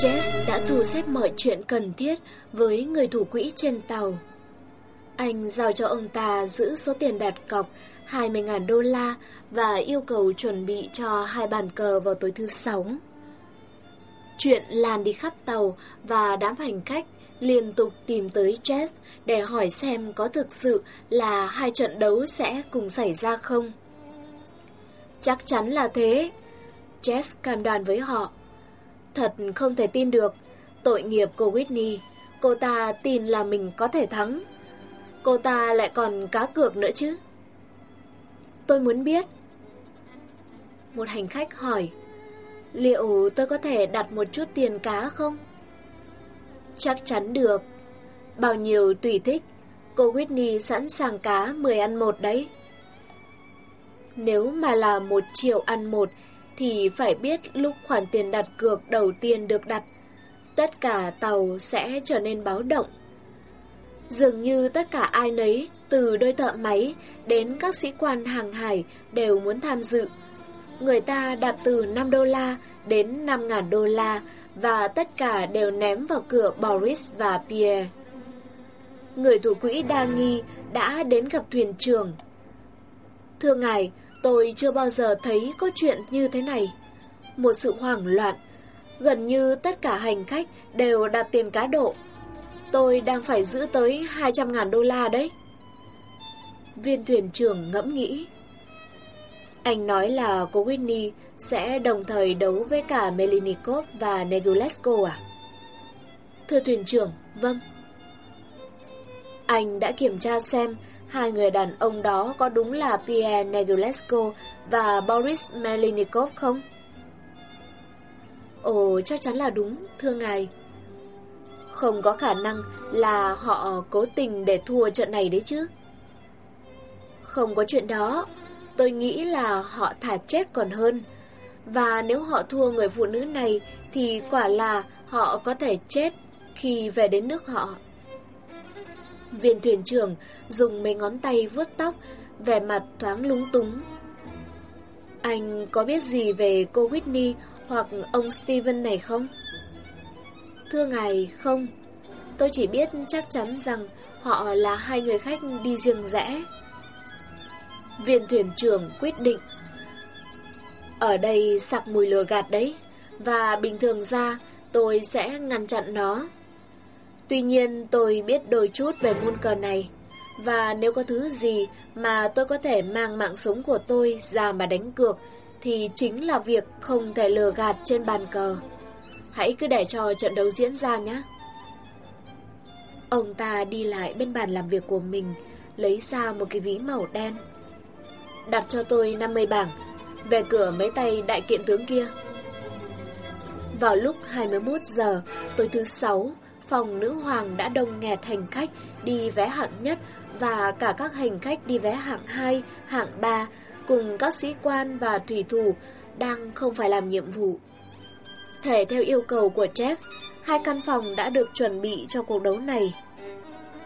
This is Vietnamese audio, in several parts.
Jeff đã thu xếp mọi chuyện cần thiết với người thủ quỹ trên tàu. Anh giao cho ông ta giữ số tiền đặt cọc 20.000 đô la và yêu cầu chuẩn bị cho hai bàn cờ vào tối thứ sáu. Chuyện làn đi khắp tàu và đám hành khách liên tục tìm tới Jeff để hỏi xem có thực sự là hai trận đấu sẽ cùng xảy ra không. Chắc chắn là thế. Jeff cam đoan với họ. Thật không thể tin được. Tội nghiệp cô Whitney. Cô ta tin là mình có thể thắng. Cô ta lại còn cá cược nữa chứ. Tôi muốn biết. Một hành khách hỏi. Liệu tôi có thể đặt một chút tiền cá không? Chắc chắn được. Bao nhiêu tùy thích. Cô Whitney sẵn sàng cá 10 ăn một đấy. Nếu mà là một triệu ăn một thì phải biết lúc khoản tiền đặt cược đầu tiên được đặt, tất cả tàu sẽ trở nên báo động. Dường như tất cả ai nấy, từ đôi thợ máy đến các sĩ quan hàng hải đều muốn tham dự. Người ta đặt từ 5 đô la đến 5.000 đô la và tất cả đều ném vào cửa Boris và Pierre. Người thủ quỹ đa nghi đã đến gặp thuyền trưởng. Thưa ngài, tôi chưa bao giờ thấy có chuyện như thế này. Một sự hoảng loạn, gần như tất cả hành khách đều đặt tiền cá độ. Tôi đang phải giữ tới 200.000 đô la đấy. Viên thuyền trưởng ngẫm nghĩ. Anh nói là cô Whitney sẽ đồng thời đấu với cả Melinikov và Negulesco à? Thưa thuyền trưởng, vâng. Anh đã kiểm tra xem hai người đàn ông đó có đúng là Pierre Negulesco và Boris Melinikov không? Ồ, chắc chắn là đúng, thưa ngài. Không có khả năng là họ cố tình để thua trận này đấy chứ. Không có chuyện đó, tôi nghĩ là họ thả chết còn hơn. Và nếu họ thua người phụ nữ này thì quả là họ có thể chết khi về đến nước họ. Viên thuyền trưởng dùng mấy ngón tay vuốt tóc, vẻ mặt thoáng lúng túng. Anh có biết gì về cô Whitney hoặc ông Steven này không? Thưa ngài, không. Tôi chỉ biết chắc chắn rằng họ là hai người khách đi riêng rẽ. Viên thuyền trưởng quyết định. Ở đây sặc mùi lừa gạt đấy, và bình thường ra tôi sẽ ngăn chặn nó. Tuy nhiên tôi biết đôi chút về môn cờ này, và nếu có thứ gì mà tôi có thể mang mạng sống của tôi ra mà đánh cược, thì chính là việc không thể lừa gạt trên bàn cờ. Hãy cứ để cho trận đấu diễn ra nhé. Ông ta đi lại bên bàn làm việc của mình, lấy ra một cái ví màu đen. Đặt cho tôi 50 bảng, về cửa mấy tay đại kiện tướng kia. Vào lúc 21 giờ, tối thứ sáu, phòng nữ hoàng đã đông nghẹt hành khách đi vé hạng nhất và cả các hành khách đi vé hạng 2, hạng 3 cùng các sĩ quan và thủy thủ đang không phải làm nhiệm vụ. Thể theo yêu cầu của Jeff, hai căn phòng đã được chuẩn bị cho cuộc đấu này.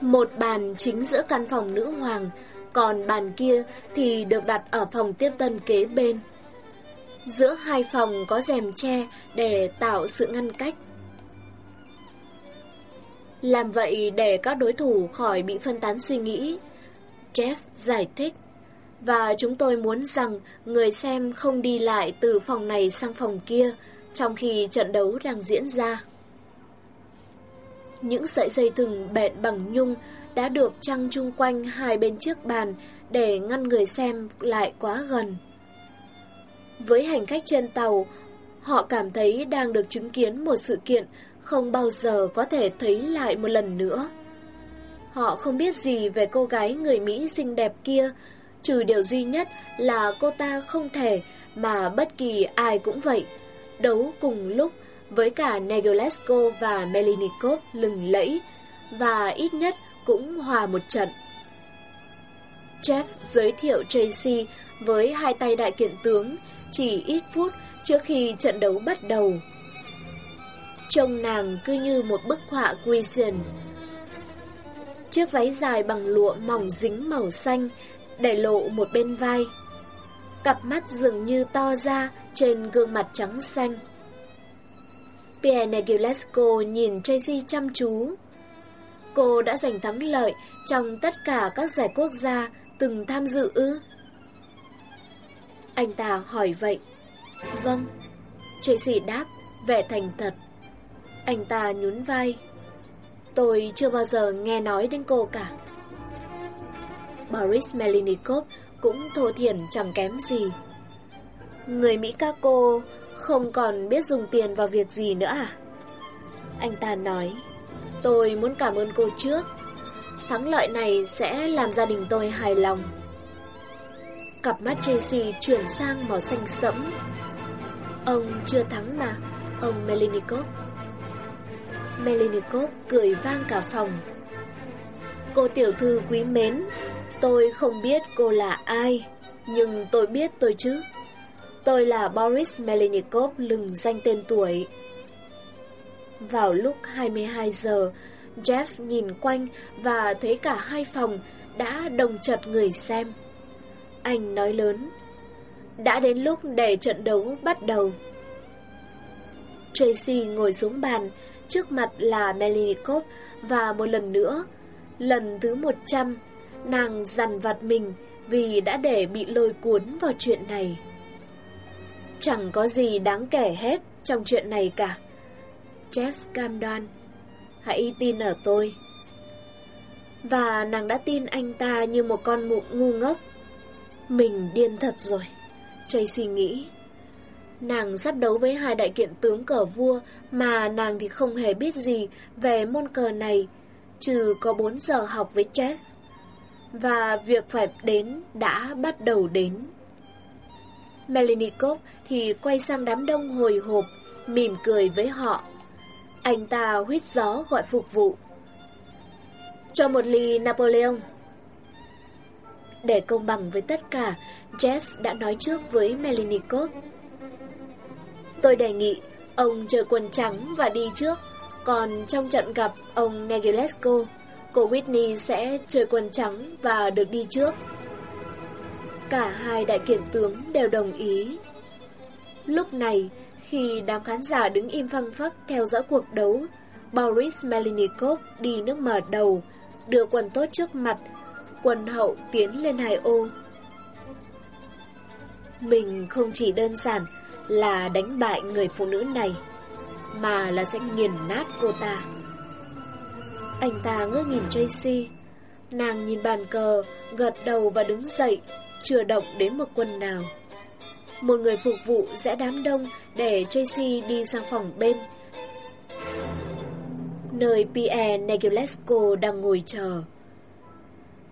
Một bàn chính giữa căn phòng nữ hoàng, còn bàn kia thì được đặt ở phòng tiếp tân kế bên. Giữa hai phòng có rèm tre để tạo sự ngăn cách. Làm vậy để các đối thủ khỏi bị phân tán suy nghĩ. Jeff giải thích. Và chúng tôi muốn rằng người xem không đi lại từ phòng này sang phòng kia trong khi trận đấu đang diễn ra. Những sợi dây thừng bện bằng nhung đã được trăng chung quanh hai bên chiếc bàn để ngăn người xem lại quá gần. Với hành khách trên tàu, họ cảm thấy đang được chứng kiến một sự kiện không bao giờ có thể thấy lại một lần nữa. Họ không biết gì về cô gái người Mỹ xinh đẹp kia, trừ điều duy nhất là cô ta không thể mà bất kỳ ai cũng vậy, đấu cùng lúc với cả Negulesco và Melinikov lừng lẫy, và ít nhất cũng hòa một trận. Jeff giới thiệu Tracy với hai tay đại kiện tướng chỉ ít phút trước khi trận đấu bắt đầu. Trông nàng cứ như một bức họa Grecian. Chiếc váy dài bằng lụa mỏng dính màu xanh, để lộ một bên vai. Cặp mắt dường như to ra trên gương mặt trắng xanh. Pierre Negulesco nhìn Tracy chăm chú. Cô đã giành thắng lợi trong tất cả các giải quốc gia từng tham dự ư? Anh ta hỏi vậy. Vâng. Tracy đáp, vẻ thành thật. Anh ta nhún vai. Tôi chưa bao giờ nghe nói đến cô cả. Boris Melnikov cũng thô thiển chẳng kém gì. Người Mỹ các cô không còn biết dùng tiền vào việc gì nữa à? Anh ta nói, tôi muốn cảm ơn cô trước. Thắng lợi này sẽ làm gia đình tôi hài lòng. Cặp mắt Tracy chuyển sang màu xanh sẫm. Ông chưa thắng mà, ông Melinikov. Melinikov cười vang cả phòng. Cô tiểu thư quý mến, tôi không biết cô là ai, nhưng tôi biết tôi chứ. Tôi là Boris Melinikov lừng danh tên tuổi. Vào lúc 22 giờ, Jeff nhìn quanh và thấy cả hai phòng đã đồng chật người xem. Anh nói lớn, đã đến lúc để trận đấu bắt đầu. Tracy ngồi xuống bàn, trước mặt là Melinikov và một lần nữa, lần thứ 100, nàng dằn vặt mình vì đã để bị lôi cuốn vào chuyện này. Chẳng có gì đáng kể hết trong chuyện này cả. Jeff cam đoan. Hãy tin ở tôi. Và nàng đã tin anh ta như một con mụ ngu ngốc. Mình điên thật rồi. Tracy nghĩ. Nàng sắp đấu với hai đại kiện tướng cờ vua mà nàng thì không hề biết gì về môn cờ này, trừ có 4 giờ học với Jeff. Và việc phải đến đã bắt đầu đến. Melinikov thì quay sang đám đông hồi hộp, mỉm cười với họ. Anh ta huýt gió gọi phục vụ. Cho một ly Napoleon. Để công bằng với tất cả, Jeff đã nói trước với Melinikov. Tôi đề nghị ông chơi quần trắng và đi trước, còn trong trận gặp ông Negulesco, cô Whitney sẽ chơi quần trắng và được đi trước. Cả hai đại kiện tướng đều đồng ý. Lúc này, khi đám khán giả đứng im phăng phắc theo dõi cuộc đấu, Boris Melnikov đi nước mở đầu, đưa quần tốt trước mặt, quần hậu tiến lên hai ô. Mình không chỉ đơn giản là đánh bại người phụ nữ này, mà là sẽ nghiền nát cô ta. Anh ta ngước nhìn Tracy, nàng nhìn bàn cờ, gật đầu và đứng dậy, chưa động đến một quân nào. Một người phục vụ sẽ đám đông để Tracy đi sang phòng bên. Nơi Pierre Negulesco đang ngồi chờ.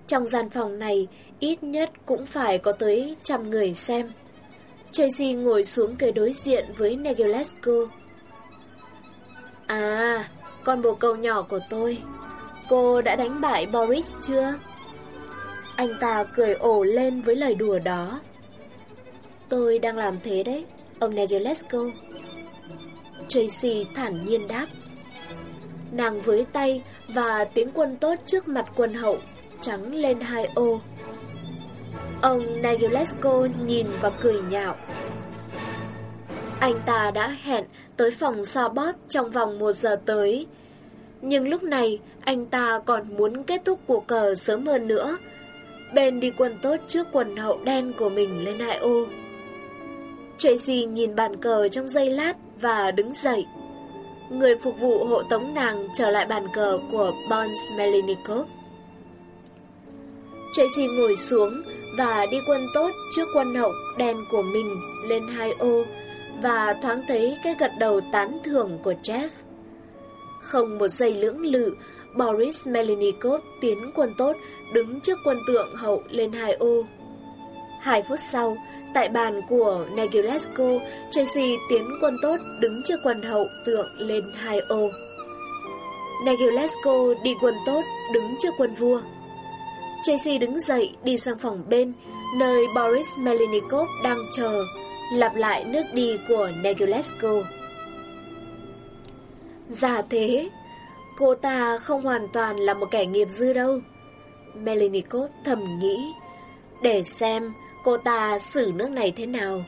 Trong gian phòng này, ít nhất cũng phải có tới trăm người xem. Tracy ngồi xuống kề đối diện với Negulesco. À, con bồ câu nhỏ của tôi. Cô đã đánh bại Boris chưa? Anh ta cười ổ lên với lời đùa đó. Tôi đang làm thế đấy, ông Negulesco. Tracy thản nhiên đáp. Nàng với tay và tiếng quân tốt trước mặt quân hậu, trắng lên hai ô. Ông Negulesco nhìn và cười nhạo. Anh ta đã hẹn tới phòng so bóp trong vòng một giờ tới. Nhưng lúc này, anh ta còn muốn kết thúc cuộc cờ sớm hơn nữa Ben đi quần tốt trước quần hậu đen của mình lên hai ô. Tracy nhìn bàn cờ trong giây lát và đứng dậy. Người phục vụ hộ tống nàng trở lại bàn cờ của Bons Melinikov. Tracy ngồi xuống và đi quân tốt trước quân hậu đen của mình lên hai ô và thoáng thấy cái gật đầu tán thưởng của Jeff. Không một giây lưỡng lự, Boris Melinikov tiến quân tốt đứng trước quân tượng hậu lên hai ô. Hai phút sau, tại bàn của Negulesco, Chelsea tiến quân tốt đứng trước quân hậu tượng lên hai ô. Negulesco đi quân tốt đứng trước quân vua. Tracy đứng dậy đi sang phòng bên, nơi Boris Melnikov đang chờ, lặp lại nước đi của Negulesco. Giả dạ thế, cô ta không hoàn toàn là một kẻ nghiệp dư đâu. Melnikov thầm nghĩ, để xem cô ta xử nước này thế nào.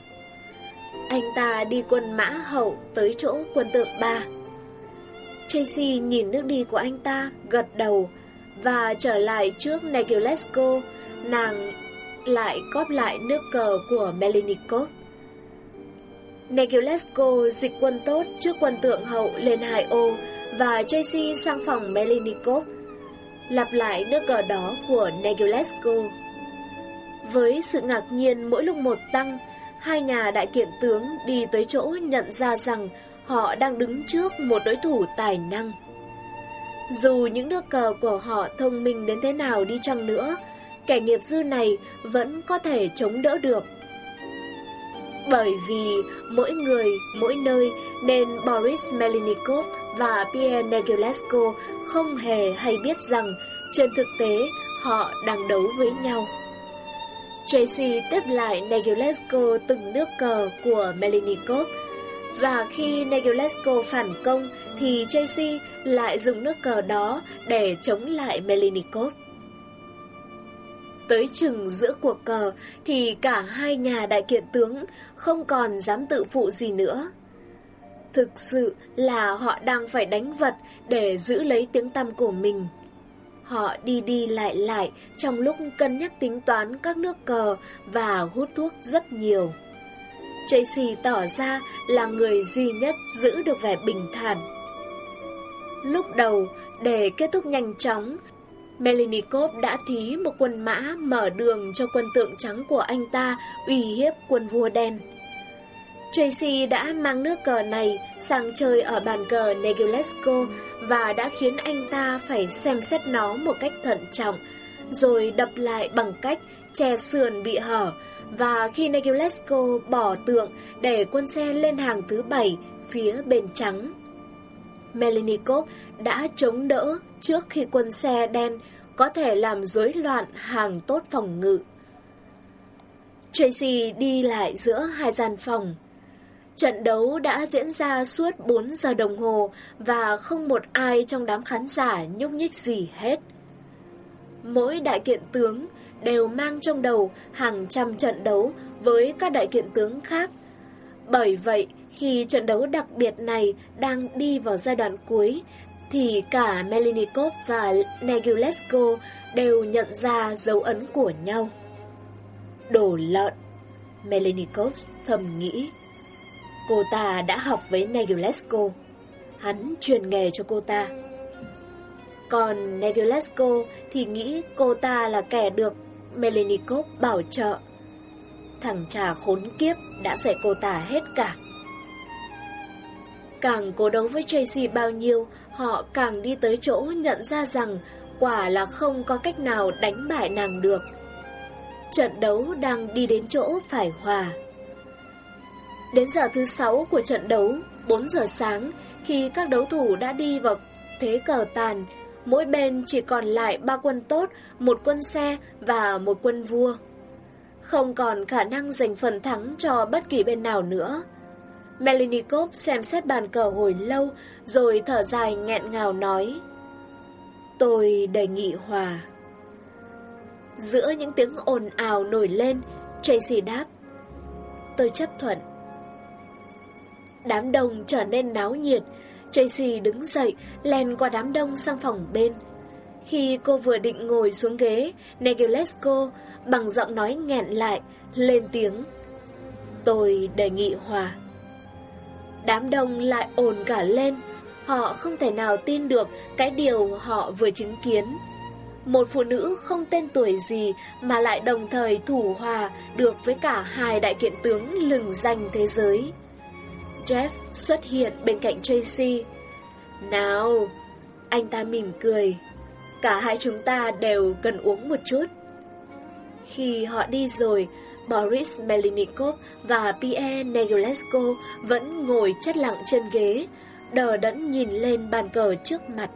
Anh ta đi quân mã hậu tới chỗ quân tượng ba. Tracy nhìn nước đi của anh ta, gật đầu, và trở lại trước Negulesco, nàng lại cóp lại nước cờ của Melinikov. Negulesco dịch quân tốt trước quân tượng hậu lên hai ô và Tracy sang phòng Melinikov, lặp lại nước cờ đó của Negulesco. Với sự ngạc nhiên mỗi lúc một tăng, hai nhà đại kiện tướng đi tới chỗ nhận ra rằng họ đang đứng trước một đối thủ tài năng. Dù những nước cờ của họ thông minh đến thế nào đi chăng nữa, kẻ nghiệp dư này vẫn có thể chống đỡ được. Bởi vì mỗi người, mỗi nơi nên Boris Melnikov và Pierre Negulesco không hề hay biết rằng trên thực tế họ đang đấu với nhau. Tracy tiếp lại Negulesco từng nước cờ của Melnikov và khi Negulesco phản công, thì Tracy lại dùng nước cờ đó để chống lại Melinikov. Tới chừng giữa cuộc cờ, thì cả hai nhà đại kiện tướng không còn dám tự phụ gì nữa. Thực sự là họ đang phải đánh vật để giữ lấy tiếng tăm của mình. Họ đi đi lại lại trong lúc cân nhắc tính toán các nước cờ và hút thuốc rất nhiều. Tracy tỏ ra là người duy nhất giữ được vẻ bình thản. Lúc đầu, để kết thúc nhanh chóng, Melinikov đã thí một quân mã mở đường cho quân tượng trắng của anh ta uy hiếp quân vua đen. Tracy đã mang nước cờ này sang chơi ở bàn cờ Negulesco và đã khiến anh ta phải xem xét nó một cách thận trọng, rồi đập lại bằng cách che sườn bị hở và khi Negulesco bỏ tượng để quân xe lên hàng thứ bảy phía bên trắng. Melinikov đã chống đỡ trước khi quân xe đen có thể làm rối loạn hàng tốt phòng ngự. Tracy đi lại giữa hai gian phòng. Trận đấu đã diễn ra suốt 4 giờ đồng hồ và không một ai trong đám khán giả nhúc nhích gì hết. Mỗi đại kiện tướng đều mang trong đầu hàng trăm trận đấu với các đại kiện tướng khác. Bởi vậy, khi trận đấu đặc biệt này đang đi vào giai đoạn cuối, thì cả Melinikov và Negulesco đều nhận ra dấu ấn của nhau. Đồ lợn! Melinikov thầm nghĩ. Cô ta đã học với Negulesco. Hắn truyền nghề cho cô ta. Còn Negulesco thì nghĩ cô ta là kẻ được Melenikov bảo trợ. Thằng trà khốn kiếp đã dạy cô ta hết cả. Càng cố đấu với Tracy bao nhiêu, họ càng đi tới chỗ nhận ra rằng quả là không có cách nào đánh bại nàng được. Trận đấu đang đi đến chỗ phải hòa. Đến giờ thứ sáu của trận đấu, 4 giờ sáng, khi các đấu thủ đã đi vào thế cờ tàn, mỗi bên chỉ còn lại ba quân tốt, một quân xe và một quân vua. Không còn khả năng giành phần thắng cho bất kỳ bên nào nữa. Melinikov xem xét bàn cờ hồi lâu, rồi thở dài nghẹn ngào nói. Tôi đề nghị hòa. Giữa những tiếng ồn ào nổi lên, Tracy đáp. Tôi chấp thuận. Đám đông trở nên náo nhiệt, Tracy đứng dậy, len qua đám đông sang phòng bên. Khi cô vừa định ngồi xuống ghế, Negulesco bằng giọng nói nghẹn lại, lên tiếng. Tôi đề nghị hòa. Đám đông lại ồn cả lên, họ không thể nào tin được cái điều họ vừa chứng kiến. Một phụ nữ không tên tuổi gì mà lại đồng thời thủ hòa được với cả hai đại kiện tướng lừng danh thế giới. Jeff xuất hiện bên cạnh Tracy. Nào, anh ta mỉm cười. Cả hai chúng ta đều cần uống một chút. Khi họ đi rồi, Boris Melnikov và Pierre Negulesco vẫn ngồi chất lặng trên ghế, đờ đẫn nhìn lên bàn cờ trước mặt.